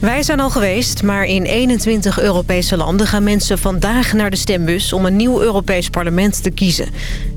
Wij zijn al geweest, maar in 21 Europese landen gaan mensen vandaag naar de stembus... om een nieuw Europees parlement te kiezen.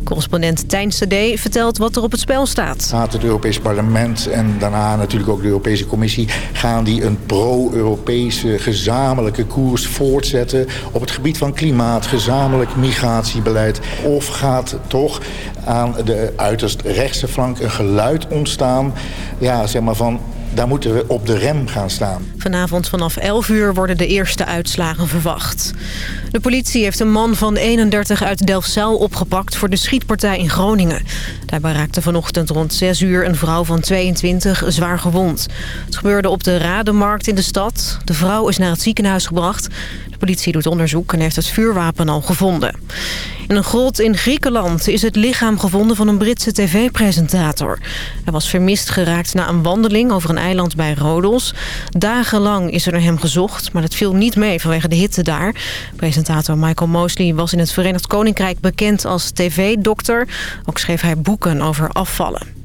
Correspondent Tijn Sade vertelt wat er op het spel staat. Het Europees parlement en daarna natuurlijk ook de Europese Commissie... gaan die een pro-Europese gezamenlijke koers voortzetten... op het gebied van klimaat, gezamenlijk migratiebeleid... of gaat toch aan de uiterst rechtse flank een geluid ontstaan... ja, zeg maar van daar moeten we op de rem gaan staan. Vanavond vanaf 11 uur worden de eerste uitslagen verwacht. De politie heeft een man van 31 uit Delfzijl opgepakt voor de schietpartij in Groningen. Daarbij raakte vanochtend rond 6 uur een vrouw van 22 zwaar gewond. Het gebeurde op de Rademarkt in de stad. De vrouw is naar het ziekenhuis gebracht. De politie doet onderzoek en heeft het vuurwapen al gevonden. In een grot in Griekenland is het lichaam gevonden van een Britse tv-presentator. Hij was vermist geraakt na een wandeling over een eiland bij Rodos. Dagenlang is er naar hem gezocht, maar dat viel niet mee vanwege de hitte daar. Presentator Michael Mosley was in het Verenigd Koninkrijk bekend als tv-dokter. Ook schreef hij boeken over afvallen.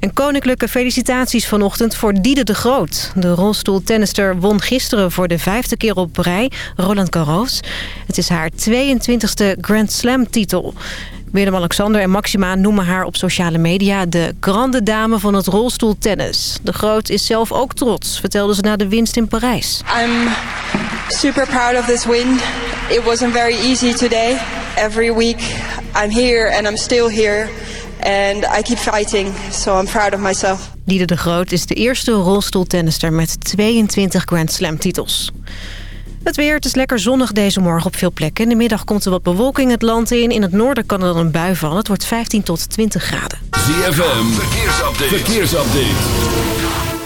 En koninklijke felicitaties vanochtend voor Diede de Groot. De rolstoeltennister won gisteren voor de vijfde keer op rij Roland Garros. Het is haar 22e Grand Slam titel. Willem-Alexander en Maxima noemen haar op sociale media... de grande dame van het rolstoeltennis. De Groot is zelf ook trots, vertelde ze na de winst in Parijs. I'm super proud of this win. It wasn't very easy today. Every week I'm here and I'm still here... And I keep fighting, so I'm proud of myself. Diede de Groot is de eerste rolstoeltennister met 22 Grand Slam titels. Het weer, het is lekker zonnig deze morgen op veel plekken. In de middag komt er wat bewolking het land in. In het noorden kan er dan een bui vallen. Het wordt 15 tot 20 graden. ZFM, verkeersupdate. verkeersupdate.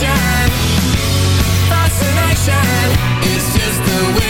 fascination, fascination. It's just the way.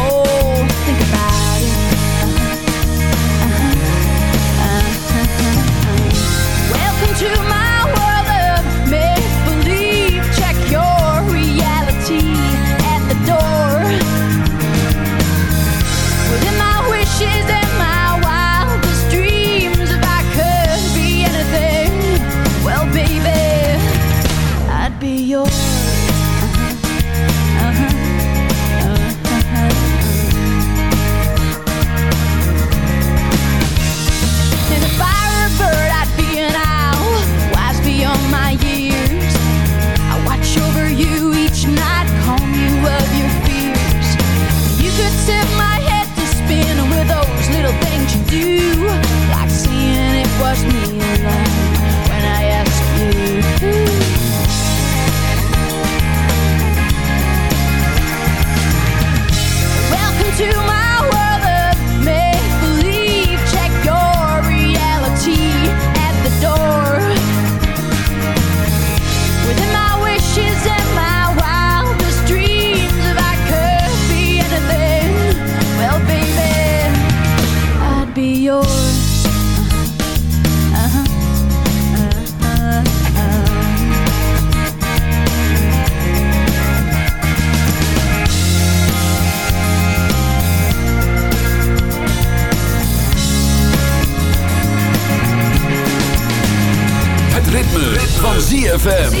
ZFM.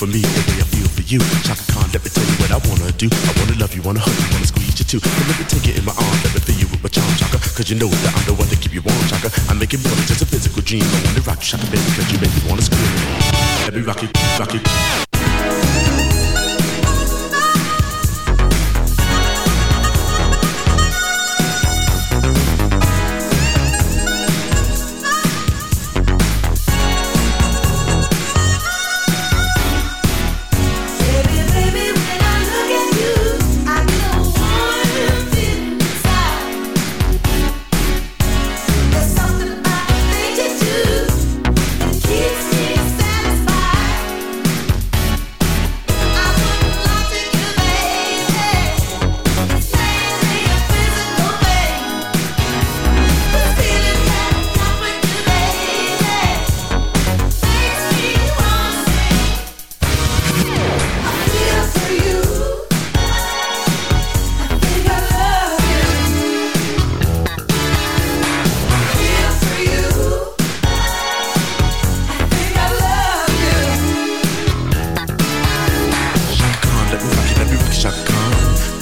for me the way I feel for you? Chaka Khan, let me tell you what I wanna do. I wanna love you, wanna hug you, wanna squeeze you too. But let me take it in my arms, let me feel you with my charm, Chaka. Cause you know that I'm the one to keep you warm, Chaka. I make it more than just a physical dream. I wanna rock you, Chaka, baby, cause you make me wanna scream. Let me rock it, rock it.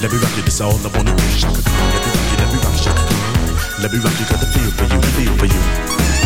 Let me rock it, that's all I wanna do. Let me rock it, let me rock Khan. Let me rock it, got the feel for you, feel for you.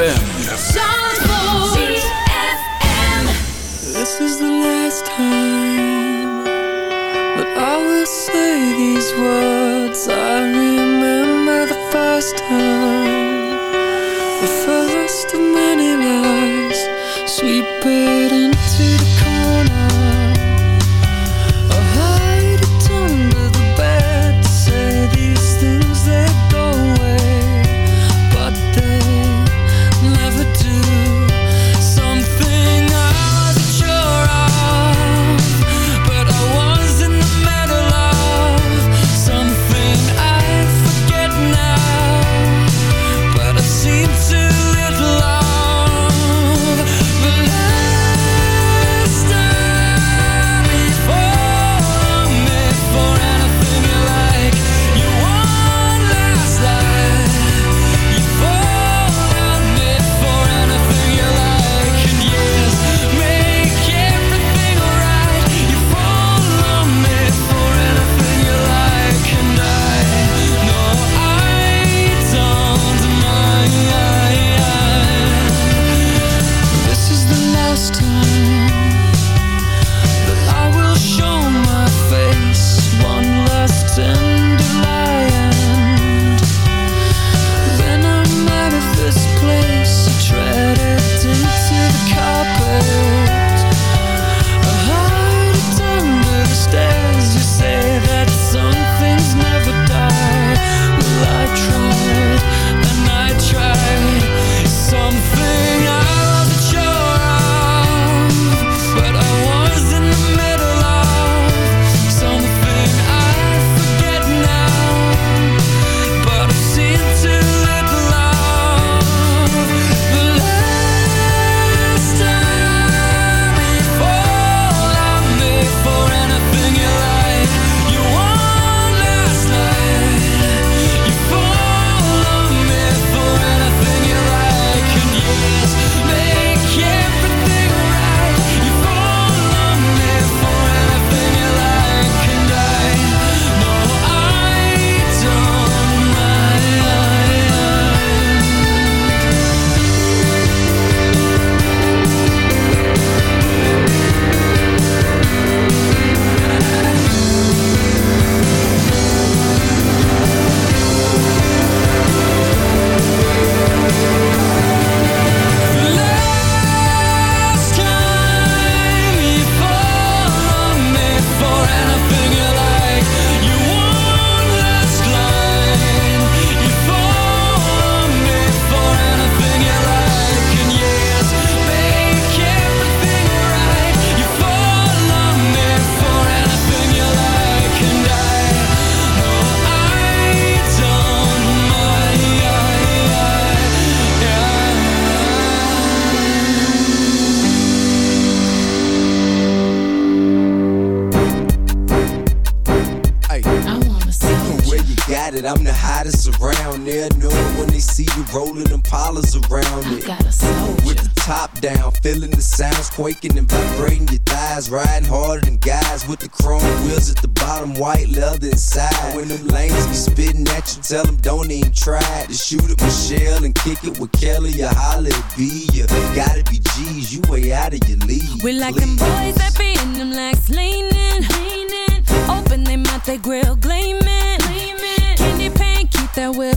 ZFM. Know when they see you rolling them polars around it. With the top down, feeling the sounds quaking and vibrating your thighs. Riding harder than guys with the chrome wheels at the bottom, white leather inside. When them lanes be spitting at you, tell them don't even try to shoot at Michelle and kick it with Kelly or holla at B. You gotta be G's, you way out of your league. We like them boys that be in them legs leaning, leaning. Open them mouth, they grill gleaming, gleaming. Candy paint, keep that whip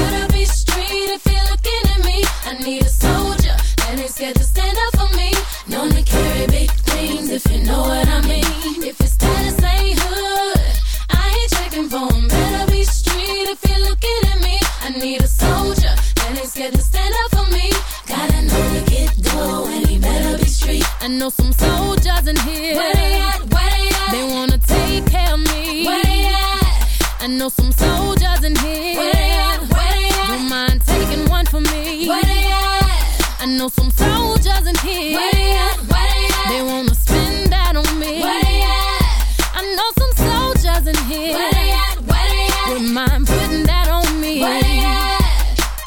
scared to stand up for me. Known to carry big things if you know what I mean. If it's status, ain't hood. I ain't checking for 'em, better be street if you're looking at me. I need a soldier that ain't scared to stand up for me. Gotta know to get dough and he better be street. I know some